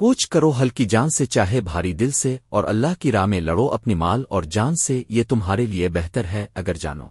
Coach کرو ہلکی جان سے چاہے بھاری دل سے اور اللہ کی راہ میں لڑو اپنی مال اور جان سے یہ تمہارے لیے بہتر ہے اگر جانو۔